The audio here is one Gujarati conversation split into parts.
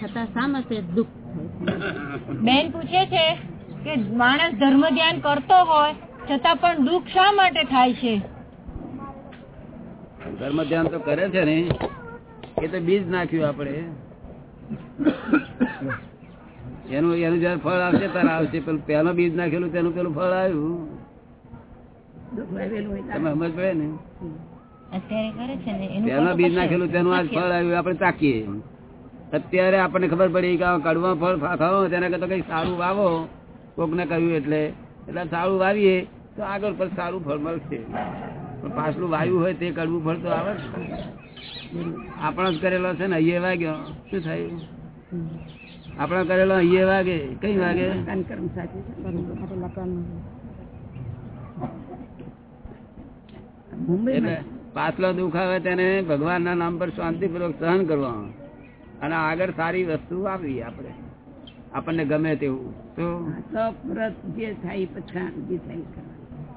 છતાં શા માટે દુઃખ થાય? બેન પૂછે છે કે માણસ ધર્મ ધ્યાન કરતો હોય છતાં પણ દુઃખ શા માટે થાય છે? ધર્મ ધ્યાન તો કરે છે ને એ તો બીજ નાખ્યું આપણે. એનું એનું જયારે ફળ આવશે ત્યારે આવશે પેલું પેલો બીજ નાખેલું તેનું પેલું ફળ આવ્યું. તમે સમજ પડે ને? અત્યારે કરે છે ને એનું પહેલા ફળ બીજ નાખેલું તેનું આજ ફળ આવ્યું આપણે તાકીએ. અત્યારે આપણને ખબર પડી કે કડવા ફળ થાવો તેના કરતા કઈ સારું વાવો. કોક ને કહ્યું એટલે. એટલે સારું વાવીએ તો આગળ પર સારું ફળ મળશે. પણ પાછલું વાયુ હોય તે કડવું ફળ તો આવે. આપણો જ કરેલો છે ને અહીંયા વાગ્યો. શું થયું? આપણો કરેલો અહીએ વાગે. કઈ વાગે? એટલે પાછલો દુઃખ આવે તેને ભગવાનના નામ પર શાંતિપૂર્વક સહન કરવાનું. અને આગળ સારી વસ્તુ આપવી આપણે. આપણને ગમે તેવું. તો?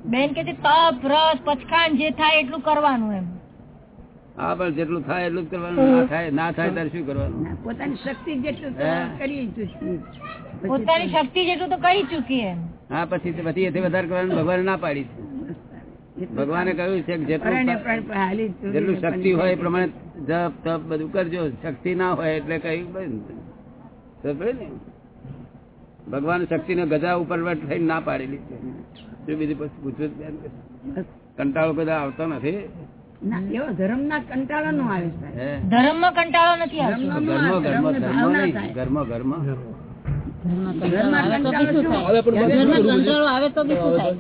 બેન કે તપ રસ પચખાન જે થાય એટલું કરવાનું એમ. હા પણ જેટલું થાય એટલું જ કરવાનું ના થાય ના થાય ત્યારે શું કરવાનું? પોતાની શક્તિ જેટલું જ છીએ. પોતાની શક્તિ જેટલું તો કરી ચૂકી એમ. હા પછી પછી એથી વધારે કરવાનું ભગવાન ના પાડી છે. ભગવાને કહ્યું છે જેટલું શક્તિ હોય એ પ્રમાણે જપ તપ બધું કરજો. શક્તિ ના હોય એટલે ને ભગવાન શક્તિ ને ગજા ઉપર થઈને ના પાડેલી છે બીજી પછી પૂછવું જ કંટાળો બધા આવતો નથી. ધર્મ ના કંટાળો નો આવે સાહેબ. હે. કંટાળો નથી ધર્મ ધર્મ ધર્મ ધર્મ નહીં. ધર્મ ઘરમાં કંટાળો આવે તો બી શું થાય? ઘરમાં કંટાળો આવે તો બી શું થાય?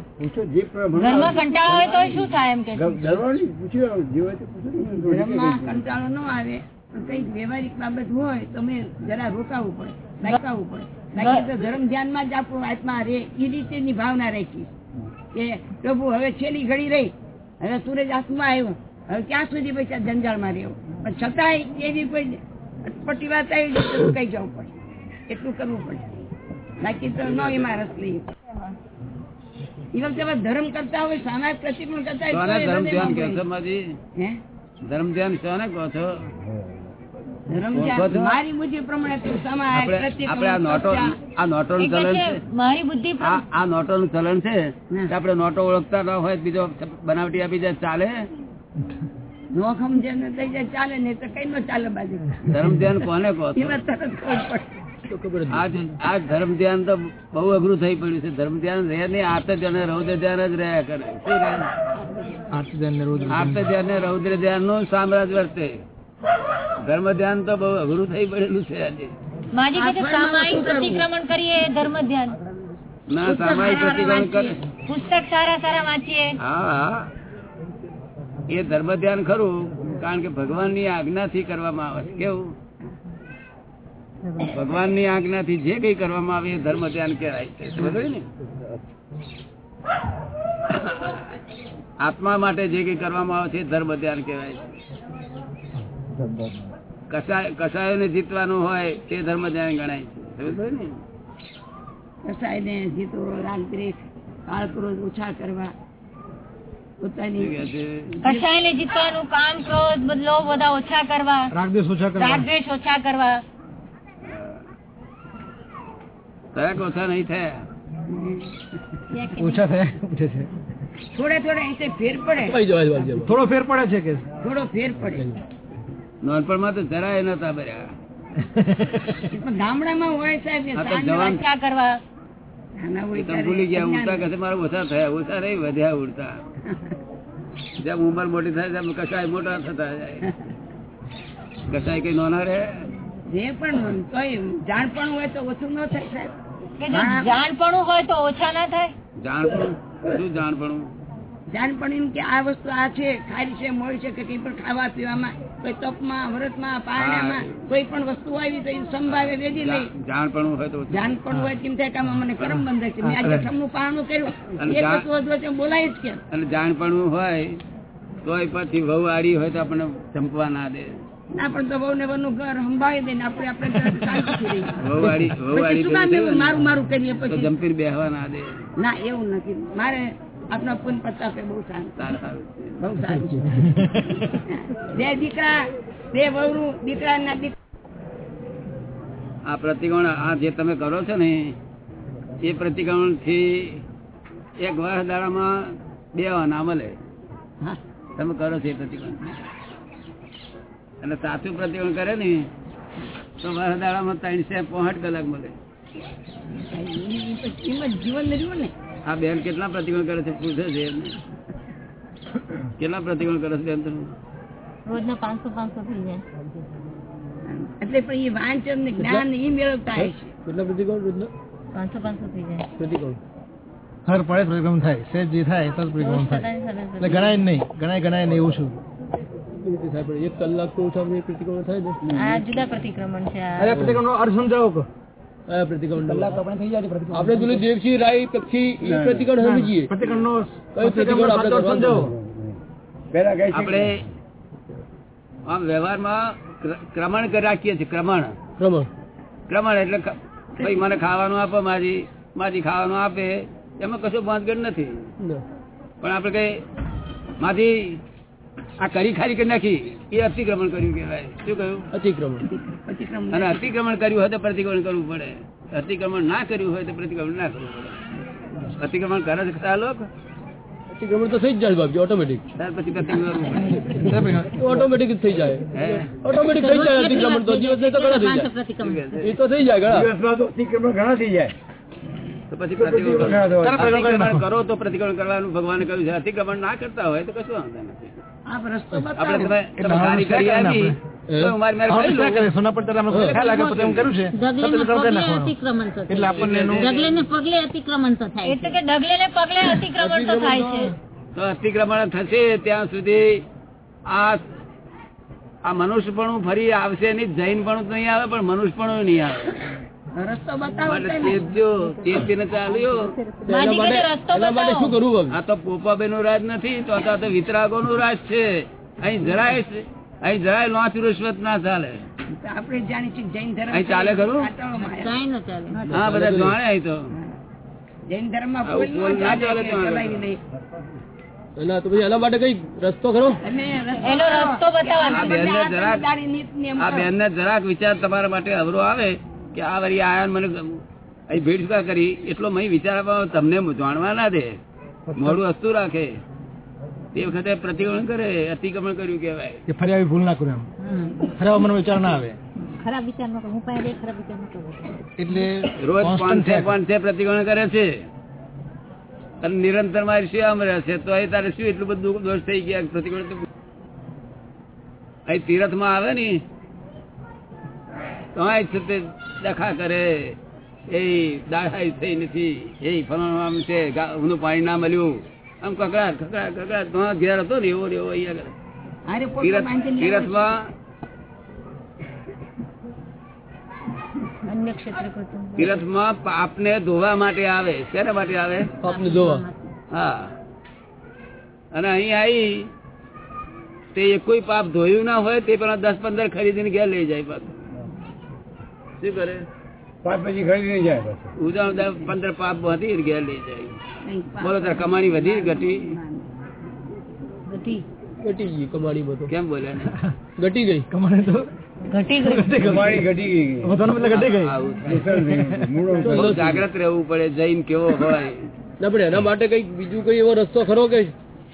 ઘરમાં કંટાળો હોય તો શું થાય એમ કે છે? ધર્મમાં કંટાળો ન આવે કંઈક વ્યવહારિક બાબત હોય તો મેં જરા રોકાવું પડે લખાવવું પડે. બાકી તો ધર્મ ધ્યાનમાં જ આપણું આત્મા રે એ રીતેની ભાવના રાખી. કે પ્રભુ હવે છેલ્લી ઘડી રહી. હવે સૂરજ આત્મા આવ્યો. હવે ક્યાં સુધી પૈસા જંજાળમાં રહ્યો? પણ છતાંય એવી કોઈ અટપટી વાત આવી કઈ જવું પડે? એટલું કરવું પડે. બાકી તો નો રસ લઈએ એ વખતે ધર્મ કરતા હોય સામાજિક પ્રતિક્રમણ કરતા હોય ધર્મ ધ્યાન કહો હૃદયમાં છો માજી? ધર્મ ધ્યાન કહો છો? ધર્મ ઓળખો છો? મારી બુદ્ધિ પ્રમાણે તું સમાય, આપણે પ્રતિક્રમણ, આપણે આ નોટો સત્યા. આ નોટોનું એ કહે ચલણ છે, છે? મારી બુદ્ધિ આ આ નોટોનું ચલણ છે? કે આપણે નોટો ઓળખતા ના હોય બીજો બનાવટી આપી જાય ચાલે? જોખમ જેને થઈ જાય ચાલે નહીં તો કઈ નો ચાલે બાજુ. ધર્મ ધ્યાન કોને કહો તરત ખબર પડે. આ ધર્મ ધ્યાન તો બહુ અઘરું થઈ પડ્યું છે. ધર્મ ધ્યાન રહે નહીં આર્ત ધ્યાન રૌદ્ર ધ્યાન જ રહ્યા કરે? આર્ત ધ્યાન ને રૌદ્ર ધ્યાનનું સામ્રાજ્ય વર્તે. ધર્મ ધ્યાન તો બહુ અઘરું થઈ પડેલું છે આજે. માજી કે છે, આ સામાયિક શું કરવું? પ્રતિક્રમણ કરીએ એ ધર્મ ધ્યાન ના સામાયિક પ્રતિક્રમણ કરે પુસ્તક સારા સારા વાંચીએ. હા એ ધર્મ ધ્યાન ખરું કારણ કે ભગવાનની આજ્ઞાથી કરવામાં આવે છે. કેવું? ભગવાનની આજ્ઞાથી જે કઈ કરવામાં આવે એ ધર્મ ધ્યાન કહેવાય. છે ને? આત્મા માટે જે કઈ કરવામાં આવે છે ધર્મ ધ્યાન કહેવાય છે. કસાય કસાયોને જીતવાનું હોય તે ધર્મ ધ્યાન ગણાય છે. સમજાયું ને? કસાયને જીતો રાગ દ્વેષ કાળ ક્રોધ ઓછા કરવા પોતાની કહે જીતવાનું કામ ક્રોધ બદલો બધા ઓછા કરવા રાગ દ્વેષ ઓછા કરવા. તરક ઓછા નહીં થયા? થોડે થોડે અહીંથી ફેર પડે. થોડો ફેર પડે છે કે? થોડો ફેર પડે. નાનપણમાં તો જરાય નતા બર્યા પણ ગામડામાં હોય સાહેબ ઓછા કરવા. એ ભૂલી ગયા ઉડતા કશે મારા ઓછા થયા ઓછા નહીં વધ્યા ઉડતા. જેમ ઉંમર મોટી થાય તેમ કસાય મોટા થતા જાય. કસાય કઈ નોના રહે? જે પણ જાણ જાણપણ હોય તો ઓછું ન થાય સાહેબ. જાણપણું હોય તો ઓછા ના થાય? જાણપણું? શું જાણપણું? જાણપણ કે આ વસ્તુ આ છે ખારી છે મળી છે કે કઈ પણ ખાવા પીવામાં કોઈ તપમાં વ્રતમાં પારણામાં કોઈ પણ વસ્તુ આવી તો સંભાવે વેદી લઈ જાણપણું હોય તો જાણપણું હોય કેમ થાય કે આમાં મને કરમ બંધ છે. મેં આજે ઠમનું પારણું કર્યું. એક વસ્તુ વધુ વચ્ચે બોલાય જ કે અને જાણપણું હોય તોય પછી વહુ આડી હોય તો આપણને ચંપવા ના દે. ના પણ તો વહુ ને બહુનું ઘર સંભાળી દે ને આપણે શાંતિથી રહીએ. વહુ વહુ મારું મારું કરીએ પછી. જંપીને બેહવા ના દે. ના એવું નથી. મારે આપણા પુન પચાસ બહુ સારું. બહુ સારું બે દીકરા બે વહુ દીકરા ના દીકરા આ પ્રતિકોણ આ જે તમે કરો છો ને એ પ્રતિકોણથી એક વર્ષ દાડામાં બે હા. તમે કરો છો એ પ્રતિકોણ? અને સાચું પ્રતિકોણ કરે ને તો દાડામાં ત્રણસે પોસઠ કલાક મળે. ઈ તો કિંમત જીવન ને આ બેન કેટલા પ્રતિકોણ કરે છે? પૂછે છે કેટલા પ્રતિકોણ કરે છે બેન તમે રોજના પાંચસો પાંચસો થઈ જાય. એટલે પણ એ વાંચન ને જ્ઞાન એ મેળવતા છે. કેટલા પ્રતિકોણ રોજના? પાંચસો પાંચસો થઈ જાય. પ્રતિકોણ હર પડે પ્રતિક્રમણ થાય. સેજ જે થાય. તો જ થાય એટલે ગણાય નહીં ગણાય ગણાય નહીં એવું શું? એક કલાક તો ઓછા એક પ્રતિક્રમણ થાય ને? આ જુદા પ્રતિક્રમણ છે આ. અરે પ્રતિક્રમણ નો અર્થ સમજાવો કો કયા પ્રતિક્રમણ કલાક આપણે થઈ જાય પ્રતિક્રમણ. આપણે પેલું દેવસી રાય પક્ષી એ પ્રતિક્રમણ સમજીએ પ્રતિક્રમણ નો કઈ પ્રતિક્રમણ આપણે સમજાવો. આપણે આમ વ્યવહારમાં ક્ર- ક્રમણ કરી રાખીએ છીએ ક્રમણ. ક્રમણ. ક્રમણ એટલે ભાઈ મને ખાવાનું આપો મારી માજી ખાવાનું આપે. એમાં કશું બાંધગઢ નથી. પણ આપણે કઈ માજી આ કરી ખારી કરી નાખી. એ અતિક્રમણ કર્યું કેવાય શું કહ્યું? અતિક્રમણ. અતિક્રમ અને અતિક્રમણ કર્યું હોય તો પ્રતિક્રમણ કરવું પડે. અતિક્રમણ ના કર્યું હોય તો પ્રતિક્રમણ ના કરવું પડે. અતિક્રમણ કરે છે ખરા લોકો? અતિક્રમણ તો થઈ જ જાય બાપજી ઓટોમેટિક પછી પ્રતિક્રમણ ઓટોમેટિક થઈ જાય. ઓટોમેટિક થઈ જાય અતિક્રમણ તો. દિવસ તો ઘણા થઈ જાય. એ તો થઈ જાય ઘણા. તો પછી પ્રતિક્રમણ કરો તો પ્રતિક્રમણ કરવાનું ભગવાન કહ્યું છે. અતિક્રમણ ના કરતા હોય તો કશું વાંધો નથી. આપ રસ્તો અતિક્રમણ તો એટલે આપણને એનું ડગલે ને પગલે અતિક્રમણ તો થાય એટલે કે ડગલે ને પગલે અતિક્રમણ તો થાય છે. તો અતિક્રમણ થશે ત્યાં સુધી આ આ પણ ફરી આવશે નહીં જૈન પણ નહીં આવે પણ મનુષ્યપણું નહીં આવે. રસ્તો બતાવો શું કરવું આ તો પોપાબેનનું રાજ નથી તો આ તો વિતરાગો નું રાજ છે. અહીં જરાય અહીં જરાય લોચ રૂશ્વત ના ચાલે. આપણે જાણી છીએ જૈન ધર્મ અહીં ચાલે ખરું? હા બધા જાણે અહીં તો. જૈન ધર્મમાં આવું કોઈ બોલ ન ના ચાલે ચાલે કે તો ચલાવી નહીં. એના તો પછી એના માટે કઈ રસ્તો ખરો? એનો રસ્તો બતાવો. આ. બેન ને જરાક વિચાર તમારા માટે અવરો આવે. કે આ વરી આયા મને અહીં ભીડ શું કરી? એટલો મય વિચાર તમને જાણવા ના દે. મોડું હસતું રાખે. તે વખતે પ્રતિક્રમણ કરે અતિક્રમણ કર્યું કેવાય કે ફરી આવી ભૂલ ના કરું એમ. ખરાબ મને વિચાર ના આવે. ખરાબ વિચાર ન કરું. હું પાસે ખરાબ વિચાર ન કરું. એટલે રોજ પાંચસે છે. પ્રતિક્રમણ કરે છે. અને નિરંતર મારી સેવામાં રહેશે તો અહીં તારે શું એટલું બધું દોષ થઈ ગયા પ્રતિક્રમણ અહીં તીરથમાં આવે ને તો અહીં છે કરે એ દાડાઈ થઈ નથી એ ફલાણું આમ છે ગા- પાણી ના મળ્યું. આમ કકડાટ કકડાટ કકડાટ ઘેર હતો ને એવો એવો અહીંયા. તીરથમાં તીરથમાં પાપને ધોવા માટે આવે. શેના માટે આવે? હા. અને અહીં આવી તે કોઈ પાપ ધોયું ના હોય તે પેલા દસ પંદર ખરીદીને ઘેર લઈ જાય પાછું. શું કરે? પાંચ પછી ખરીદી જાય પછી. પંદર પાપ વધી ઘેર લઈ જાય. બોલો તાર કમાણી વધી ઘટી? ઘટી. ગઈ કમાણી બધું. કેમ બોલ્યા ને ઘટી ગઈ. કમાણી તો ઘટી ઘટી ઘટી જાગ્રત રહેવું પડે જૈન કેવો હોય. ના પણ એના માટે કઈ બીજું કઈ એવો રસ્તો ખરો કે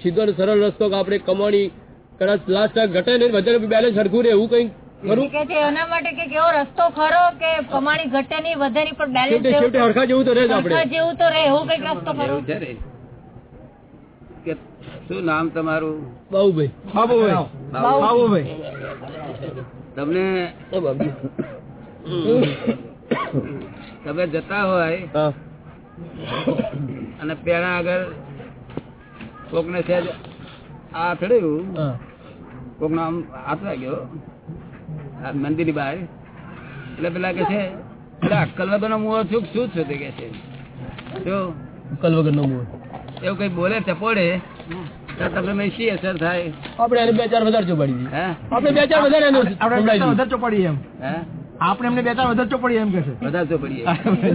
સીધો સરળ રસ્તો કે આપણે કમાણી કદાચ લાસ્ટ ઘટે ને વધારે બેલેન્સ સરખું રહે એવું કઈ કે છે એના માટે કે કેવો રસ્તો ખરો કે કમાણી ઘટે નહીં વધે નહીં પણ બેલેન્સ છેવટે છેવટે હરખા જેવું તો રહે જ જેવું તો રહે એવું કંઈક રસ્તો ખરો. એવું છે ને. કે શું નામ તમારું? બાબુભાઈ. બાબુભાઈ. બાબુભાઈ. તમને તમે જતા હોય અને પેલા આગળ કોકને સહેજ આ થયું કોક નો આમ હાથ વાગ્યો આ મંદિરની બહાર. એટલે પેલા કે છે અક્કલ વગર નો મુઓ છું શું છું? તે કે છે. જો કલ વગર નો મોહ એવું કઈ બોલે ટપોડે તમને શી અસર થાય? આપણે એને બે ચાર વધારે ચોપાડી આપણે બે ચાર વધારે એને સંભળાવી દીધી. આપણે એમને બે ચાર વધારે ચોપડીએ એમ કે છે. બધા તો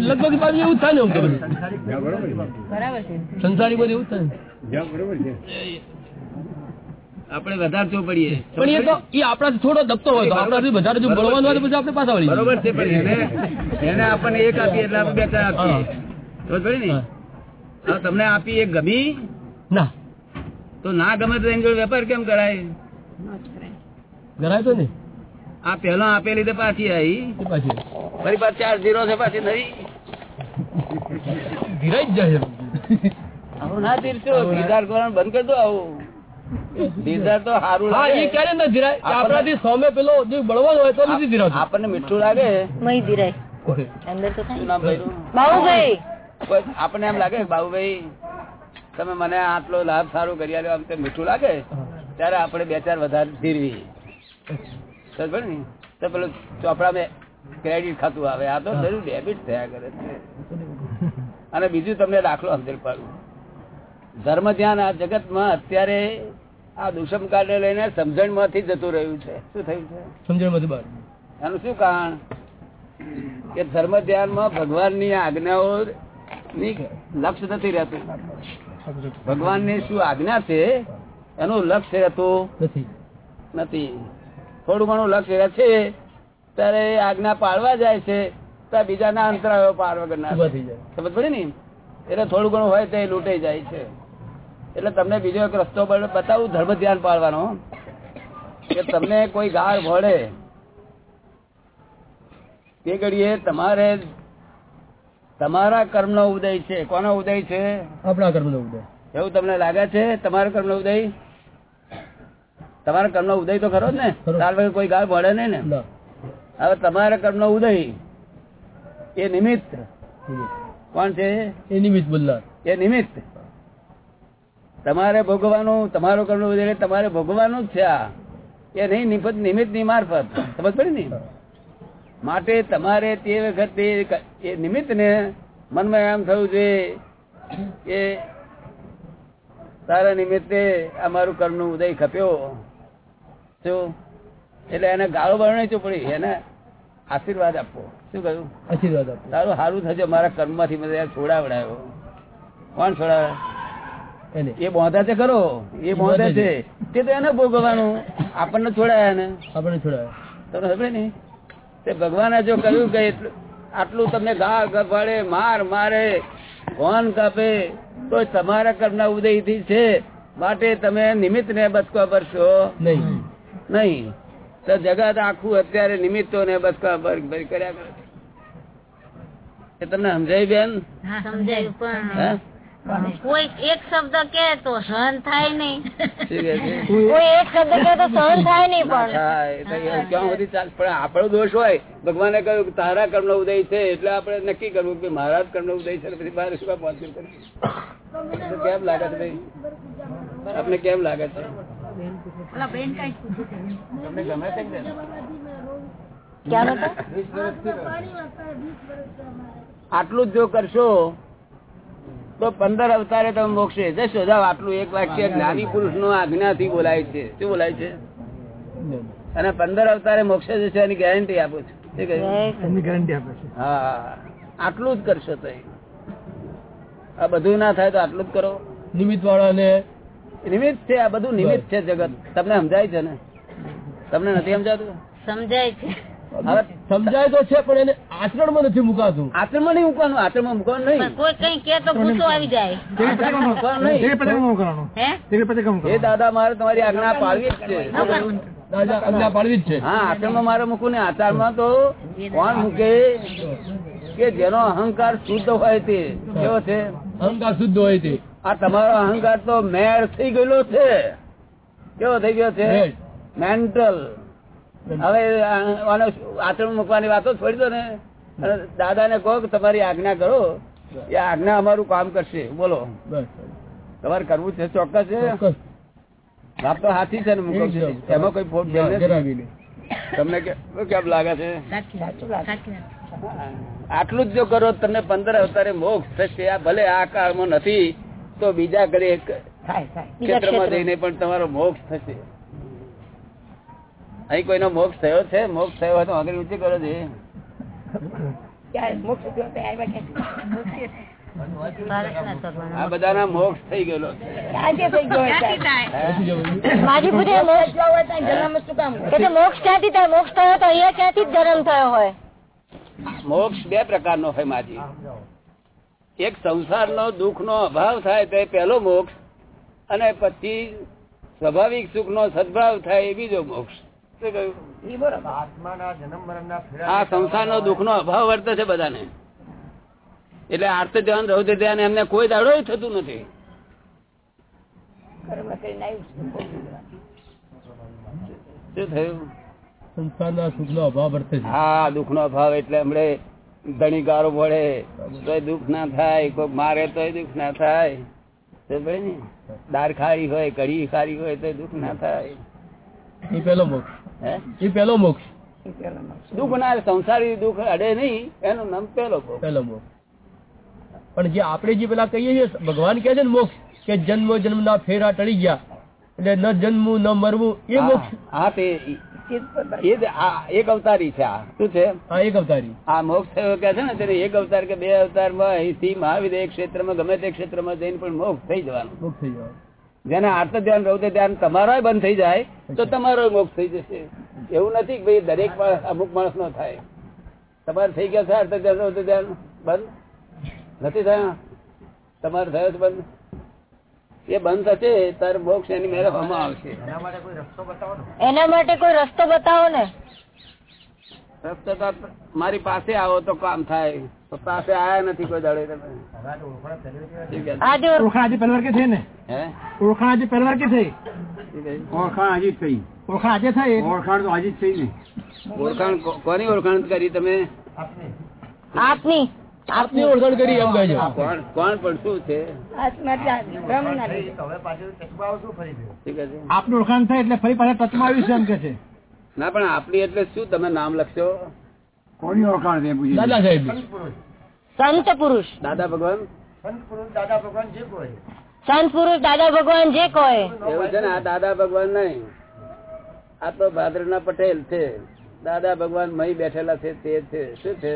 લગભગ બાજુ એવું થાય ને આમ તો બધું. જ્યાં બરોબર છે. બરાબર છે સંસારી બધું એવું થાય ને. છે. આપણે વધારે ચોપડીએ પણ એ તો એ આપણાથી થોડો દબતો હોય તો આપણાથી વધારે જો બળવાનું હોય તો પછી આપણે પાછા વળી બરોબર છે પણ એને એને આપણને એક આપીએ એટલે આપણે બે ચાર આપીએ તો પડી ને? હવે તમને આપી એક ગમી? ના. તો ના ગમે તો એની જોડે વેપાર કેમ કરાય? કરાય. તો ને. આ પહેલા આપેલી તો પાછી આવી પાછી. ફરી પાછી ચાર ઝીરો છે પાછી નવી. ધીરાઈ જ જાય આવું ના ધીરશો ધીરધાર કરવાનું બંધ કરી દો આવું. તો સારું લાગે. ક્યારે ના ધીરાય આપણાથી સામે પેલો બળવાનો હોય તો નથી ધીરાતું આપણને મીઠું લાગે? ધીરાય બાબુભાઈ આપણને એમ લાગે બાબુભાઈ તમે મને આટલો લાભ સારું કરી આવ્યો આમ તે મીઠું લાગે? ત્યારે આપણે બે ચાર વધારે ફેરવી સમજ ને? તો પેલું ચોપડામાં ક્રેડિટ ખાતું આવે. આ તો જરૂર ડેબિટ થયા કરે છે. અને બીજું તમને દાખલો સમજણ પાડું. ધર્મ ધ્યાન આ જગતમાં અત્યારે આ દુષમ કાળને લઈને સમજણમાંથી જતું રહ્યું છે. શું થયું છે? સમજણમાંથી બહાર. એનું શું કારણ? કે ધર્મ ધ્યાનમાં ભગવાનની લક્ષ્ય નથી રહેતું. ભગવાનની શું આજ્ઞા છે? એનું લક્ષ્ય રહેતું નથી. નથી. થોડું ઘણું લક્ષ્ય રહે છે ત્યારે આજ્ઞા પાડવા જાય છે ત્યારે બીજાના અંતરાયો પાર વગર ના સમજ પડે ને? એટલે થોડું ઘણું હોય તો એ લૂંટાઈ જાય છે. એટલે તમને બીજો એક રસ્તો બતાવું ધર્મ ધ્યાન પાડવાનો. કે તમને કોઈ ગાળ ભળે તે ઘડીએ તમારે તમારા કર્મનો ઉદય છે. કોનો ઉદય છે? આપણા કર્મનો ઉદય. એવું તમને લાગે છે? તમારા કર્મનો ઉદય? તમારા કર્મનો ઉદય તો ખરો જ ને. ત્યાર વગર કોઈ ગાળ ભળે નહીં ને? હવે તમારા કર્મનો ઉદય એ નિમિત્ત. કોણ છે? એ નિમિત્ત બોલનાર. એ નિમિત્ત. તમારે ભોગવાનું તમારો કરવું એટલે તમારે ભોગવાનું જ છે આ. એ નહીં નિમિત્ત નિમિત્તની મારફત. સમજ પડી ને? માટે તમારે તે વખતે એ નિમિત્ત ને મનમાં એમ થયું છે કે તારા નિમિત્તે અમારું કર્મનું ઉદય ખપ્યો. શું? એટલે એને ગાળો નહીં ચોપડી એને આશીર્વાદ આપો શું કહ્યું? આશીર્વાદ આપો તારું સારું થશે મારા કર્મમાંથી મને છોડાવડાયો. કોણ છોડાવે? એ બોંધા છે ખરો? એ બોંધે છે. તે તો એને ભોગવવાનું. આપણને છોડાયા ને આપણને છોડાયા. તમને ખબર ને તે ભગવાને જો કહ્યું કે આટલું તમને ઘા ગભાડે માર મારે ભોન કાપે તો તમારા કર્મના ઉદયથી છે. માટે તમે નિમિત્ત ને બચકા ભરશો નહીં. નહીં. તો જગત આખું અત્યારે નિમિત્તો ને બચકા કર્યા કરે તમને સમજાય બેન? સમજાય પણ. કોઈ એક શબ્દ કે તો સહન થાય નહીં. કોઈ એક શબ્દ કે તો સહન થાય નહીં પણ. આપણો દોષ હોય. ભગવાને કહ્યું કે તારા કર્મ નો ઉદય છે એટલે આપણે નક્કી કરવું કે મારા કર્મ નો ઉદય છે પછી બહાર શું? તો કેમ લાગે છે ભાઈ? આપને કેમ લાગે છે? તમને ગમે છે ક્યાં આટલું જ જો કરશો તો પંદર અવતારે તમે મોક્ષે જશો. જાઓ આટલું એક વાક્ય જ્ઞાની પુરુષ નો. આજ્ઞાથી બોલાય છે. શું બોલાય છે? અને પંદર અવતારે મોક્ષે જશે એની ગેરંટી આપું છું. ગેરંટી આપે છે. હા આટલું જ કરશો તો આ બધું ના થાય તો આટલું જ કરો. નિમિત્ત વાળાને નિમિત્ત છે આ બધું નિમિત્ત છે જગત. તમને સમજાય છે ને? તમને નથી સમજાતું? સમજાય છે. સમજાય તો છે પણ એને આચરણમાં નથી મુકાતું. આચરણમાં નહીં મૂકવાનું આચરણમાં મૂકવાનું નહીં. કોઈ કઈ કે તો ગુસ્સો આવી જાય. એ દાદા મારે તમારી આજ્ઞા પાળવી જ છે. આજ્ઞા પાડવી જ છે. હા આચરણમાં મારે મૂકું ને આચારમાં તો કોણ મૂકે કે જેનો અહંકાર શુદ્ધ હોય તે? કેવો છે? અહંકાર શુદ્ધ હોય તે. આ તમારો અહંકાર તો મેળ થઈ ગયેલો છે. કેવો થઈ ગયો છે? મેન્ટલ. હવે આનો આચરણ મૂકવાની વાતો છોડી દો ને. દાદા ને કહો કે તમારી આજ્ઞા કરો. એ આજ્ઞા અમારું કામ કરશે. બોલો. તમારે કરવું છે ચોક્કસ છે? બાપ તો હાથી છે ને મૂકો એમાં કોઈ ફોટ. તમને કેમ લાગે છે? આટલું જ જો કરો તમને પંદર અવતારે મોક્ષ થશે. આ ભલે આ કાળમાં નથી તો બીજા ઘરે એક ક્ષેત્રમાં. જઈને પણ તમારો મોક્ષ થશે. અહીં કોઈનો મોક્ષ થયો છે? મોક્ષ થયો હોય તો આગળ ઊંચી કરો છે આ બધાના મોક્ષ થઈ ગયેલો છે. આજે થઈ ગયો હોય મોક્ષ જો હોય. ત્યાં જન્મ શું કામ? કે તે મોક્ષ ક્યાંથી થાય? મોક્ષ થયો તો અહીંયા ક્યાંથી જન્મ થયો હોય? મોક્ષ બે પ્રકારનો હોય માજી. એક સંસારનો દુઃખનો અભાવ થાય તો પેલો પહેલો મોક્ષ અને પછી સ્વાભાવિક સુખનો સદભાવ થાય એ બીજો મોક્ષ. કહ્યું? ઈ બરોબર. આ સંસારનો દુઃખનો અભાવ વર્તે છે બધાને. એટલે આર્ત ધ્યાન રૌદ્ર ધ્યાન એમને કોઈ દાડો થતું નથી. શું થયું? સંસારના સુખનો અભાવ વર્તે છે. હા દુઃખનો અભાવ એટલે હમણે ધણી ગારો પડે તોય દુઃખ ના થાય કોઈ મારે તોય દુઃખ ના થાય. તો ભાઈ ને દાળ ખારી હોય કઢી ખારી હોય તો દુઃખ ના થાય. એ પહેલો મોક્ષ. એ પેલો મોક્ષ. દુઃખ ના સંસારી દુઃખ અડે નહીં એનું નામ પેલો પેલો મોક્ષ. પણ જે આપણે જે પેલા કહીએ છીએ ભગવાન કહે છે ને મોક્ષ કે જન્મ જન્મ ના ફેરા ટળી ગયા. એટલે ન જન્મવું ન મરવું એ મોક્ષ. હા તે એક અવતારી છે આ. શું છે? હા એક અવતારી. આ મોક્ષ થયો કે છે ને તેને એક અવતાર કે બે અવતારમાં અહીંથી મહાવીર એક ક્ષેત્રમાં ગમે તે ક્ષેત્રમાં જઈને પણ મોક્ષ થઈ જવાનું. મોક્ષ થઈ જવાનું. જેને આર્ત ધ્યાન રૌદ્ર ધ્યાન તમારો બંધ થઈ જાય તો તમારો મોક્ષ થઈ જશે. એવું નથી કે ભાઈ દરેક અમુક માણસ નો થાય. તમારે થઈ ગયા છે આર્ત ધ્યાન રૌદ્ર ધ્યાન બંધ? નથી થયા? તમારે થયો છે બંધ? એ બંધ થશે તારે મોક્ષ એની મેળવવામાં આવશે. એના માટે કોઈ રસ્તો બતાવો ને. મારી પાસે આવો તો કામ થાય. પાસે આયા નથી કોઈ દાડે તમે. ઓળખાણ આજે પહેલી કે થઈ ને? ઓળખાણ આજે પહેલી કે થઈ? ઓળખાણ આજે જ થઈ. ઓળખાણ આજે થઈ ઓળખાણ તો આજે જ થઈ ને. ઓળખાણ કોની ઓળખાણ કરી તમે? આપની. આપની. ઓળખાણ કરી એમ કહેજો છે. કોણ કોણ પણ શું છે? આપનું ઓળખાણ થાય એટલે ફરી પાછા ટચમાં આવ્યું છે એમ કે છે. ના પણ આપણી એટલે શું? તમે નામ લખશો? કોની ઓળખાણ છે પૂછી દાદા સાહેબ સંત પુરુષ. દાદા ભગવાન? સંત પુરુષ દાદા ભગવાન જે કોઈ. એવું છે ને આ દાદા ભગવાન નહીં. આ તો ભાદરના પટેલ છે. દાદા ભગવાન મહી બેઠેલા છે તે છે. શું છે?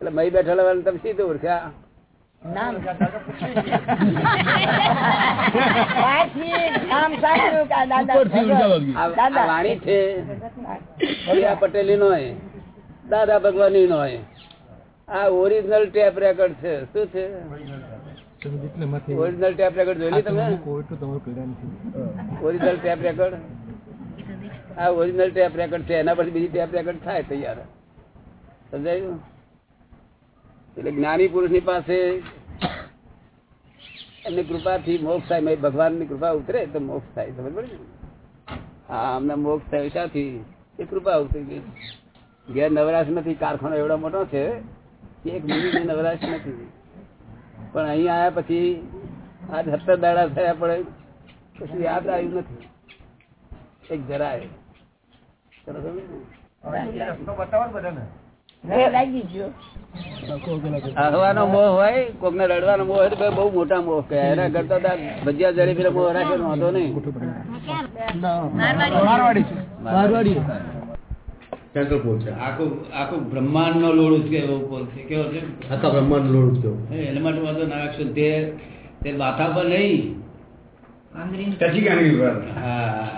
એટલે મહી બેઠેલા તમે સીધું ઓળખ્યા નામ પટેલી નો દાદા? ભગવાન નો આ ઓરિજિનલ ટેપ રેકોર્ડ છે. શું છે? ઓરિજિનલ ટેપ રેકોર્ડ જોઈ તમે. ઓરિજિનલ ટેપ રેકોર્ડ આ ઓરિજિનલ ટેપ રેકોર્ડ છે. એના પછી બીજી ટેપ રેકોર્ડ થાય તૈયાર. સમજાયું? એટલે જ્ઞાની પુરુષની પાસે એમની કૃપાથી મોક્ષ થાય. મેં ભગવાનની કૃપા ઉતરે તો મોક્ષ થાય. સમજ પડે હા અમને મોક્ષ થાય શાથી એ કૃપા ઉતરી ગઈ. ઘેર નવરાશ નથી. કારખાનો એવડો મોટો છે. કે એક મિનિટ નવરાશ નથી. પણ અહીં આવ્યા પછી આ સત્તર દાડા થયા પડે પછી યાદ આવ્યું નથી. એક જરાય. ચલો સમજો ને? લાગી ગયો. હવાનો મોહ હોય કોક ને રડવાનો મોહ હોય તો બહુ મોટા મોહ કહે એના કરતા તો ભજીયા જડી પેલા મોહ રાખે વાંધો નહીં. મારવાડી. છે. આખું આખું બ્રહ્માંડ નો લોડ કેવો છે. કેવો છે? આખા બ્રહ્માંડ લોડ થયો એના માટે વાંધો ના રાખશો તે તે માથા પર નહીં. હા.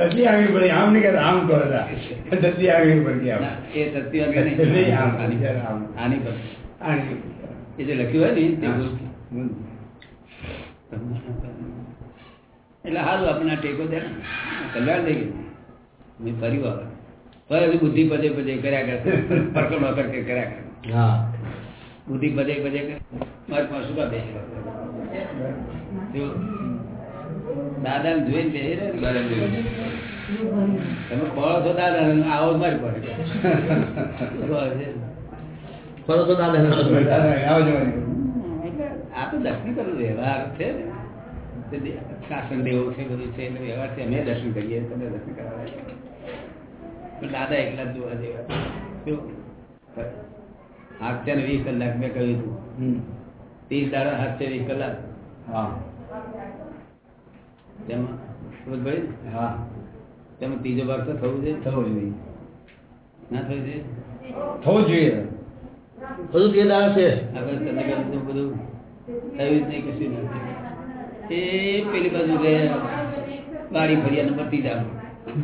ટચી આંગળી પર આમ નહીં કહેતા આમ કરે તા. ટચી આંગળી પર કે આમ. ના, એ સત્ય વાત નહીં. નહીં, આમ, આની પર. આમ. આની પર આંગળી પર. એ જે લખ્યું હોય ને તે હા. ભૂલ. એટલે સારું આપણે આ ટેકો દે ને કલ્યાણ થઈ ગયું મેં ફરી વાર હવે હજી બુદ્ધિ પદે પદે કર્યા કરે પરકમ વગર કે કર્યા કરે હા બુદ્ધિ પદે પદે કરે મારે પાસે શું કા બેસી જો દાદા ને જોઈને ને ઘરે તમે ખોળો છો દાદા ને આવો જ મારી પડે ફરો છો દાદા આવો જવાની. આ તો દર્શન કરું વ્યવહાર છે. ને. શાસન દેવો છે બધું છે એટલે વ્યવહાર છે. અમે દર્શન કરીએ તમે દર્શન કરવા દાદા એકલા જ જોવા જેવા? હાથે ને વીસ કલાક મેં કહ્યું હતું હમ. ત્રીસ દાડા હાથે વીસ કલાક. હા. તેમાં? સમજ પડી હા. તેમાં ત્રીજો ભાગ તો થવું છે થવો જોઈએ. ના થવું છે થવું જોઈએ. બધું તે દાળ છે. આપણે તને બધું થયું જ નહીં કશું નથી. એ પેલી બાજુ રે વાડી ફરિયાને નંબર ત્રીજા.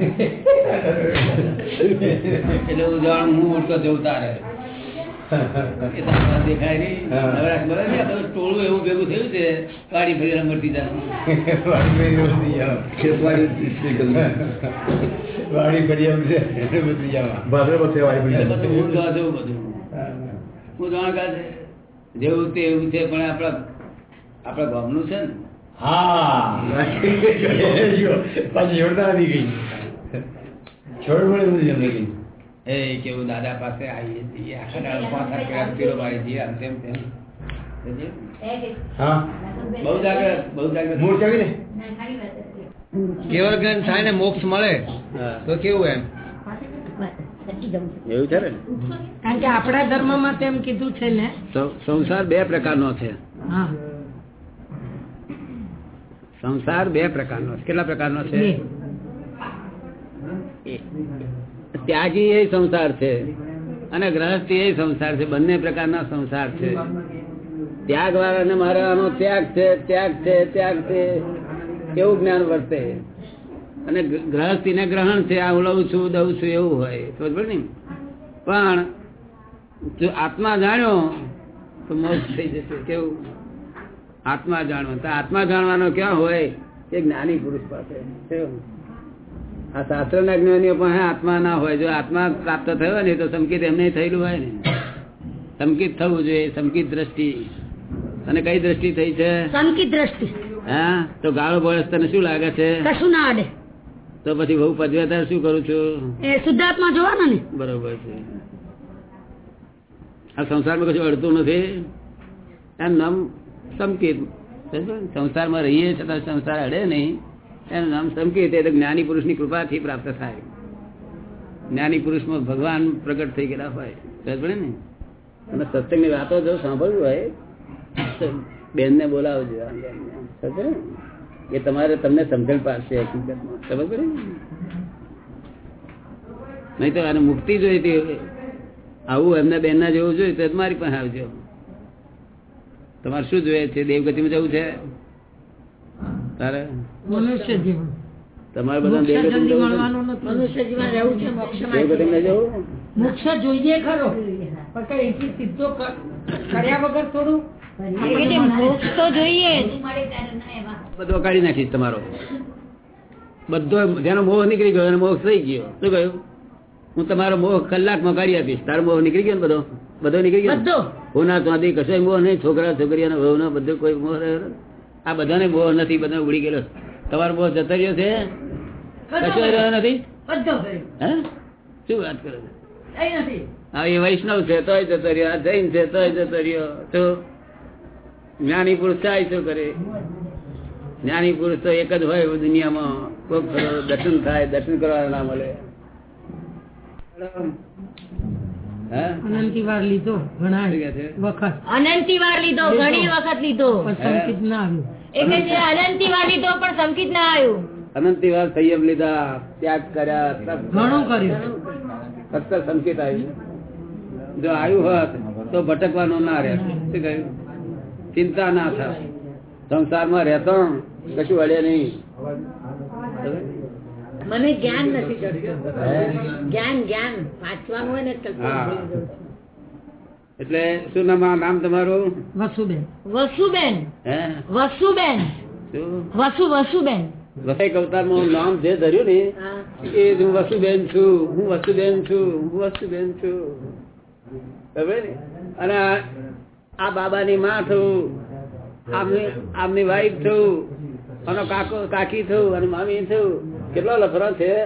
એટલે હું જાણ હું ઉડતો જવું તારે. દેખાય નહીં ટોળું એવું ભેગું થયું છે વાડી ફરિયાને મરતી વાડી ફરી આવું છે જવા હું. જાણકાર છે તે એવું છે પણ આપણા આપણા ગામનું છે ને હા પાછી જોડતા નથી ગઈ છોડ મળે નથી જમી ગઈ એ કેવું દાદા પાસે આવીએ છીએ. આખા દાડો પાંચ આઠ કલાક ફેરો મારી છીએ આમ તેમ તેમ. બહુ જાગ્રત બહુ જાગ્રત મૂળ ચાવી ને કેવળ જ્ઞાન થાય ને મોક્ષ મળે તો કેવું એમ? એવું છે ને? કારણ કે આપણા ધર્મમાં તેમ કીધું છે ને. સંસાર બે પ્રકારનો છે. સંસાર બે પ્રકારનો છે. કેટલા પ્રકારનો છે? ત્યાગી એ સંસાર છે અને ગ્રહસ્થી એ સંસાર છે. બંને પ્રકારના સંસાર છે. ત્યાગ વાળાને મારવાનો ત્યાગ છે ત્યાગ છે ત્યાગ છે. એવું જ્ઞાન વર્તે? અને ગ્રહસ્થી ને ગ્રહણ છે. આ લઉં છું, દઉં છું, એવું હોય. ખબર ને? પણ જો આત્મા જાણ્યો, તો મોક્ષ થઈ જશે. કેવું? આત્મા જાણવા. આત્મા જાણવાનો ક્યાં હોય? એ જ્ઞાની પુરુષ પાસે. કેવું? આ શાસ્ત્ર ના જ્ઞાનીઓ પણ આત્મા ના હોય. જો આત્મા પ્રાપ્ત થયો ને તો સંકિત એમને થયેલું હોય ને. સંકિત થવું જોઈએ સંકિત દ્રષ્ટિ. અને કઈ દ્રષ્ટિ થઈ છે? સંકિત દ્રષ્ટિ. હા? તો ગાળો બળસ તને શું લાગે છે? કશું ના અડે તો પછી બહુ પદવે શું કરું છું? એ શુદ્ધાત્મા જોવાના ને. બરોબર છે. આ સંસારમાં કશું અડતું નથી. એમ નામ સંકેત. સંસારમાં રહીએ છતાં સંસાર અડે નહીં. એનું નામ સંકેત એટલે જ્ઞાની પુરુષની કૃપાથી પ્રાપ્ત થાય. જ્ઞાની પુરુષમાં ભગવાન પ્રગટ થઈ ગયેલા હોય ને? અને સત્સંગની વાતો જો સાંભળવી હોય બેનને બોલાવજો. સમજ એ તમારે તમને સમજણ પાડશે હકીકતમાં. સમજ પડે નહીં તો આને મુક્તિ જોઈતી. આવું એમના બેન ના જેવું જોઈએ તો મારી પાસે આવજો. તમારે શું જોઈએ છે? દેવગતિમાં જવું છે? તારે? મનુષ્ય જીવન તમારે બધા મનુષ્ય જીવન રહેવું છે મોક્ષમાં મોક્ષ જોઈએ ખરો પણ કઈ એથી સીધો કર્યા વગર થોડું? એ કે મોક્ષ તો જોઈએ જ. બધો કાઢી નાખીશ તમારો. બધો જેનો મોહ નીકળી ગયો એનો મોહ થઈ ગયો. શું કહ્યું? હું તમારો મોહ કલાકમાં કાઢી આપીશ. તારો મોહ નીકળી ગયો ને બધો? બધો નીકળી ગયો ને? બધો. હોના ત્યાંથી કશો મોહ નહીં છોકરા છોકરીઓનો વહુનો બધો કોઈ મોહ રહ્યો. આ બધાને મોહ નથી બધા ઉડી ગયેલો તમારો મોહ જતો રહ્યો છે? કશો રહ્યો નથી? હે? શું વાત કરો હા એ વૈષ્ણવ છે તોય જતો રહ્યો આ જૈન છે તોય જતો રહ્યો તો જ્ઞાની પુરુષ થાય શું કરે? જ્ઞાની પુરુષ તો એક જ હોય દુનિયામાં. કોક દર્શન થાય દર્શન કરવા ના મળે. હે? અનંતી વાર લીધો ઘણા? વખત. અનંતીવાર લીધો. ઘણી વખત લીધો. પણ સંકેત ના આવ્યું. લીધો પણ સંકિત ના આવ્યું. અનંતી વાર સંયમ લીધા ત્યાગ કર્યા ઘણું કર્યું. ફક્ત સંકેત આવ્યું. જો આવ્યું હોત તો ભટકવાનું ના રહે. શું કહ્યું? ચિંતા ના થાય સંસારમાં રહેતો કશું અડે નહીં. મને જ્ઞાન નથી જ્ઞાન જ્ઞાન. વાંચવાનું હોય ને. એટલે શું નામ નામ તમારું? વસુબેન. વસુબેન. હે? વસુબેન. વસુ વસુબેન. વસાઈ અવતારમાં નામ જે ધર્યું ને એ હું વસુબેન છું હું વસુબેન છું હું વસુબેન છું. ખબર ને? અને આ- આ બાબાની માં થયું આમની આમની વાઈફ થયું અને કાકો કાકી થયું અને મામી થયું કેટલો લફરો છે?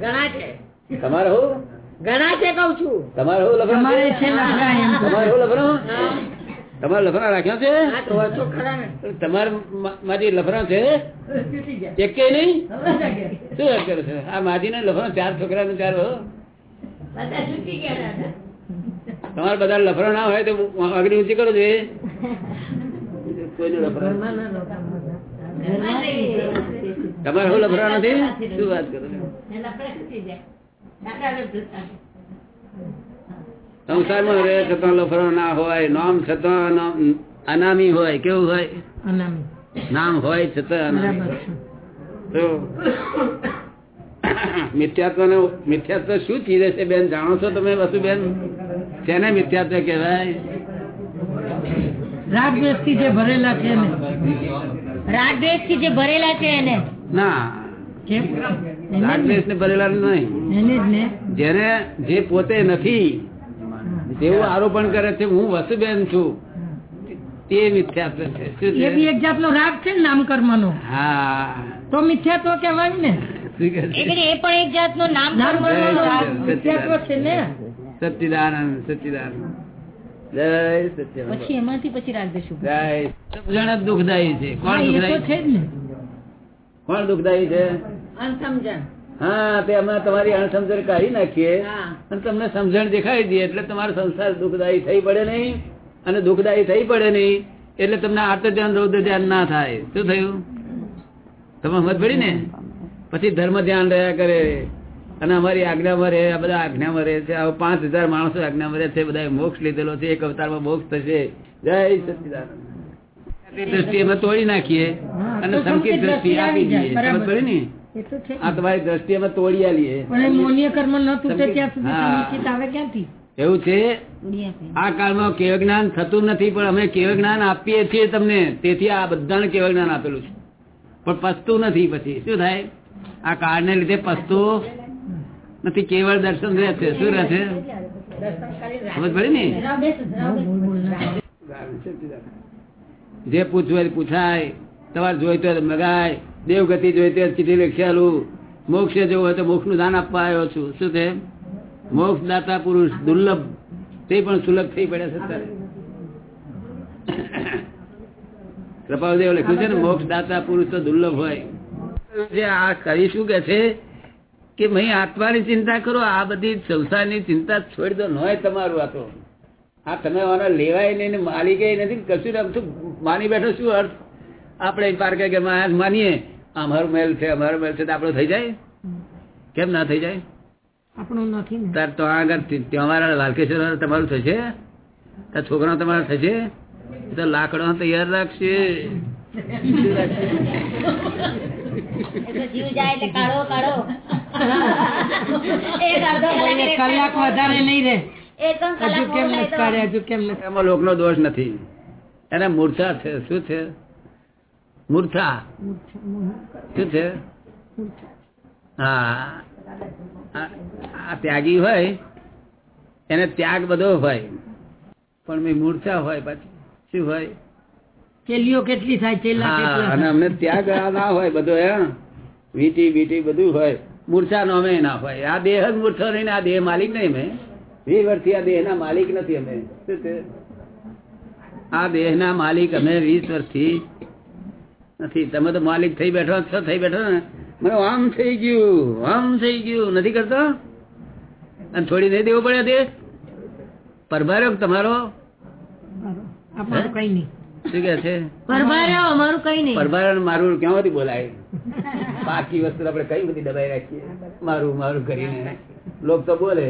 ઘણા છે. તમારે હું? ઘણા છે કઉ છું. તમારે શું લફરો તમારે છે? લફરા એમ. તમારે લફરો રાખ્યો છે? તમારે મા- માજી લફરા છે? એક કે નહીં? શું વાત કરો છે? આ માજી ને લફરા ચાર છોકરા ને ચાર હો. બધા છૂટી ગયા દાદા. તમારે બધા લફરા ના હોય તો અગ્નિ ઊંચી કરો કોઈ કોઈને લફરા તમારે શું લફરા નથી? શું વાત કરો છો? એના. સંસારમાં રહે છતાં લફરો ના હોય નામ છતાં અનામી હોય કેવું હોય? અનામી. નામ હોય છતાં મિથ્યાત્વ ને મિથ્યાત્વ શું ચીજ છે બેન? જાણો છો તમે વસુબેન તેને મિથ્યાત્વ કહેવાય. રાગથી જે ભરેલા છે ને રાગથી જે ભરેલા છે એને. ના. જે રાગદ્વેષ ને. ભરેલા નહીં. ને. જેને જે પોતે નથી તેવું આરોપણ કરે છે હું વસુબેન છું. તે મિથ્યાત્વ છે. એ બી એક જાતનો રાગ છે ને નામ કર્મનો હા. તો મિથ્યાત્વ કહેવાય ને. એ પણ એક જાતનો નામ નામ કર્મનો કર્મનો રાગ. રાગ મિથ્યાત્વ છે ને. સચ્ચિદાનંદ સચ્ચિદાનંદ. પછી એમાંથી પછી રાગ દ્વેષ ઊભો. જય. સમજણ જ દુઃખદાયી છે. કોણ દુઃખદાયી? છે કોણ દુઃખદાયી છે? હા તે અમે તમારી અણસમજણ કાઢી નાખીએ અને તમને સમજણ દેખાઈ દઈએ એટલે તમારો સંસાર દુઃખદાયી થઈ પડે નહીં અને દુઃખદાયી થઈ પડે નહીં એટલે તમને આર્ત ધ્યાન રૌદ્ર ધ્યાન ના થાય. શું થયું? તમે સમજ પડી ને? પછી ધર્મ ધ્યાન રહ્યા કરે અને અમારી આજ્ઞામાં રહે આ બધા આજ્ઞામાં રહે છે. આવા પાંચ હજાર માણસો આજ્ઞામાં રહે છે બધા મોક્ષ લીધેલો છે એક અવતારમાં મોક્ષ થશે. જય સચિદાનંદ. દ્રષ્ટિ અમે તોડી નાખીએ અને સંકેત દ્રષ્ટિ આપી આવી જાય, દઈએ સમજ પડી ને. આ તમારી દ્રષ્ટિ અમે તોડી આલીએ પણ એ મૌન્ય કર્મ ન તૂટે ત્યાં સુધી હા. સંચિત આવે ક્યાંથી? એવું છે? આ કાળમાં કેવ જ્ઞાન થતું નથી પણ અમે કેવ જ્ઞાન આપીએ છીએ તમને. તેથી આ બધાને કેવ જ્ઞાન આપેલું છે. પણ પસતું નથી પછી. શું થાય? આ કાળને લીધે પસતું નથી. કેવળ દર્શન રહે છે. શું રહે છે? સમજ પડી ને? જે પૂછવું પૂછાય. તમારે જોઈતો મગાય. દેવગતિ જોઈતી તે ચીઠી લખેલું મોક્ષ જવું હોય તો મોક્ષનું દાન આપવા આવ્યો છું. શું છે? મોક્ષ દાતા પુરુષ દુર્લભ, તે પણ સુલભ થઈ પડ્યા છે કૃપાદેવ લખ્યું છે ને, મોક્ષ દાતા પુરુષ તો દુર્લભ હોય. જે આ કરી શું કે છે? કે ભાઈ, આત્માની ચિંતા કરો, આ બધી સંસારની ચિંતા છોડી દો, નોય તમારું આ તો. આ તમે લેવાય નહીં માલિકે નથી કશું આમ શું માની બેઠો શું અર્થ? આપણે પાર્કે કે માનીએ. અમારો મેલ છે અમારો મેલ છે. આપણો થઈ જાય? કેમ ના થઈ જાય? આપણું નથી તાર તો આગળ તમારા લાલકેશ્વર તમારું થશે? તાર છોકરા તમારા થશે? તો લાકડો તૈયાર રાખશે. એ તો જીવ જાય એટલે કાઢો કાઢો. એક અડધો કલાક વધારે નહીં હજુ કેમ નથી? એમાં લોકનો દોષ નથી. એને મૂર્છા છે. શું છે? મૂર્છા. શું છે? હા. આ- ત્યાગી હોય એને ત્યાગ બધો હોય. પણ મેં મૂર્છા હોય પાછી શું હોય? ચેલીઓ કેટલી થાય ચેલા અને અમને ત્યાગ ના હોય બધો હે? વીટી બીટી બધું હોય. મૂર્છા નો અમે ના હોય. આ દેહ જ મૂર્છો નહીં આ દેહ માલિક નહીં અમે. વીસ વર્ષથી આ દેહ ના માલિક નથી અમે. શું છે? આ દેહ ના માલિક અમે વીસ વર્ષથી નથી. તમે તો માલિક થઈ બેઠો છો થઈ બેઠો ને. મને આમ થઈ ગયું આમ થઈ ગયું. નથી કરતો? અને થોડી નહીં દેવું પડે તે પરભાર્યો તમારો? કઈ નહીં. શું કે છે? અમારું કઈ નહીં. પરભારણ મારું ક્યાંથી બોલાય? બાકી વસ્તુ આપણે કઈ બધી દબાઈ રાખીએ? મારું મારું કરીને. લોક તો બોલે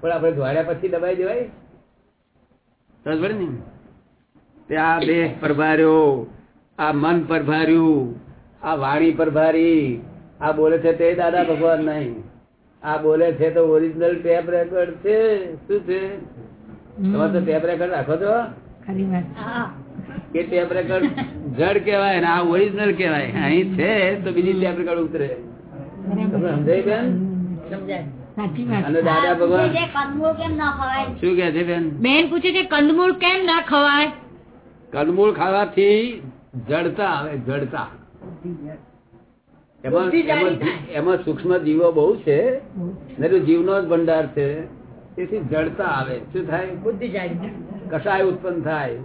પણ આપણે ધોળ્યા પછી દબાઈ દેવાય? સમજ પડે ને? તે આ દેહ પરભાર્યો. આ મન પર ભાર્યું આ વાણી પરભારી આ બોલે છે તે દાદા ભગવાન નહીં. આ બોલે છે તો ઓરિજિનલ ટેપ રેકોર્ડ છે શું છે? તમારે તો ટેપ રેકોર્ડ રાખો છો? ખરી વાત. હા. કે ટેપ રેકોર્ડ જડ કહેવાય ને આ ઓરિજિનલ કહેવાય? અહીં છે તો બીજી ટેપ રેકોર્ડ ઉતરે. સમજાય બેન? સમજાય. અને દાદા ભગવાન? કંદમૂળ કેમ ના ખવાય? શું કે છે બેન? બેન પૂછે છે કંદમૂળ કેમ ના ખવાય? કંદમૂળ ખાવાથી જડતા આવે જડતા. એમાં સૂક્ષ્મ જીવો બહુ છે જીવનો જ ભંડાર છે. તેથી જડતા આવે. શું થાય? બુદ્ધિ કસાય ઉત્પન્ન થાય.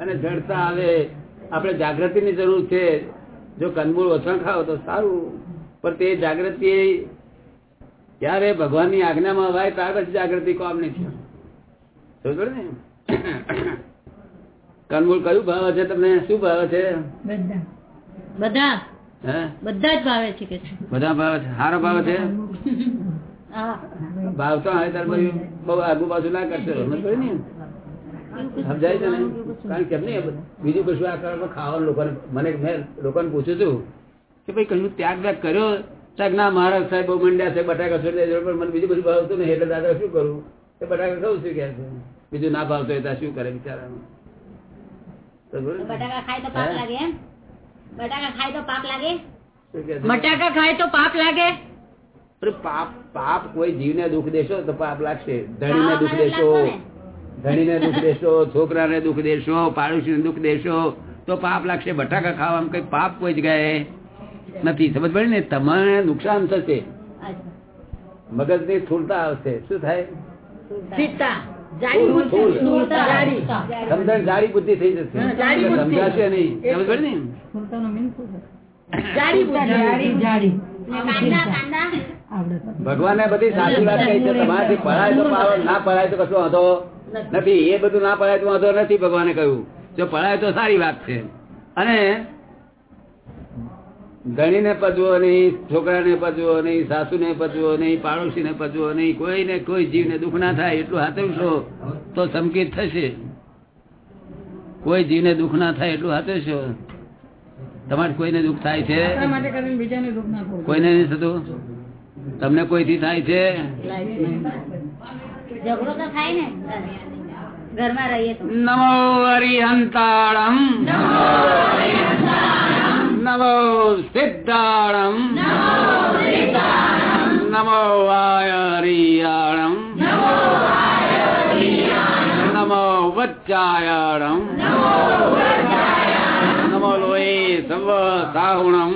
અને જડતા આવે. આપણે જાગૃતિની જરૂર છે. જો કંદમૂળ ઓછા ખાવ તો સારું. પણ તે જાગૃતિ ત્યારે ભગવાનની આજ્ઞામાં વાય ત્યાર પછી જાગૃતિ કોમ નહીં છે ને? કંદમૂળ કયું ભાવે છે તમને? શું ભાવે છે? બધા. બધા? જ ભાવે છે કે બધા ભાવે છે? સારો ભાવે છે? ભાવ તો હવે તાર બહુ આગુ પાછું ના કરશે સમજ ને સમજાય છે ને? કારણ કેમ નહીં બીજું કશું આ કારણ ખાવાનું લોકોને મને મેં લોકોને પૂછ્યું હતું કે ભાઈ કશું ત્યાગ વ્યાગ કર્યો? ત્યાગ ના મહારાજ સાહેબ બહુ મંડ્યા છે બટાકા છોડી દેજો પણ મને બીજું કશું ભાવતું નહીં. એટલે દાદા શું કરું? એ બટાકા ખાઉં છું કે બીજું ના ભાવતો હોય ત્યાં શું કરે બિચારાનું. બટાકા ખાય તો પાપ લાગે એમ? બટાકા ખાય તો પાપ લાગે? શું કહે છે? બટાકા ખાય તો પાપ લાગે? અરે પાપ પાપ કોઈ જીવને દુઃખ દેશો તો પાપ લાગશે. ધણીને દુઃખ દેશો. ધણીને દુઃખ દેશો છોકરાને દુઃખ દેશો પાડોશીને દુઃખ દેશો તો પાપ લાગશે. બટાકા ખાવામાં કઈ પાપ કોઈ જગ્યાએ નથી. સમજ પડે ને? તમારે નુકસાન થશે. મગજની સ્થૂળતા આવશે. શું થાય? સમજણ જાડી. બુદ્ધિ થઈ જશે. સમજાશે નહીં. સમજ ને ભગવાને બધી સાચી વાત કહી છે. તમારાથી પડાય તો ના પડાય તો કશું વાંધો નથી. એ બધું ના પડાય તો વાંધો નથી ભગવાને કહ્યું. જો પડાય તો સારી વાત છે. અને ધણીને પજવો નહીં છોકરાને પજવો નહીં સાસુને પજવો નહીં પાડોશીને પજવો નહીં કોઈને કોઈ જીવને દુઃખ ના થાય એટલું હાથવશો તો સંકેત થશે. કોઈ જીવને દુઃખ ના થાય એટલું હાથવશો. તમારે કોઈને દુઃખ થાય છે? કોઈને નહીં થતું? તમને કોઈથી થાય છે? ઝઘડો તો થાય ને. ઘરમાં રહીએ નમો હરિહંતાળમ. નમો સિદ્ધાળમ નમો વાય હરિયાળમ નમો વચ્ચાયાળમ નમો લોહી સવ સાહુણમ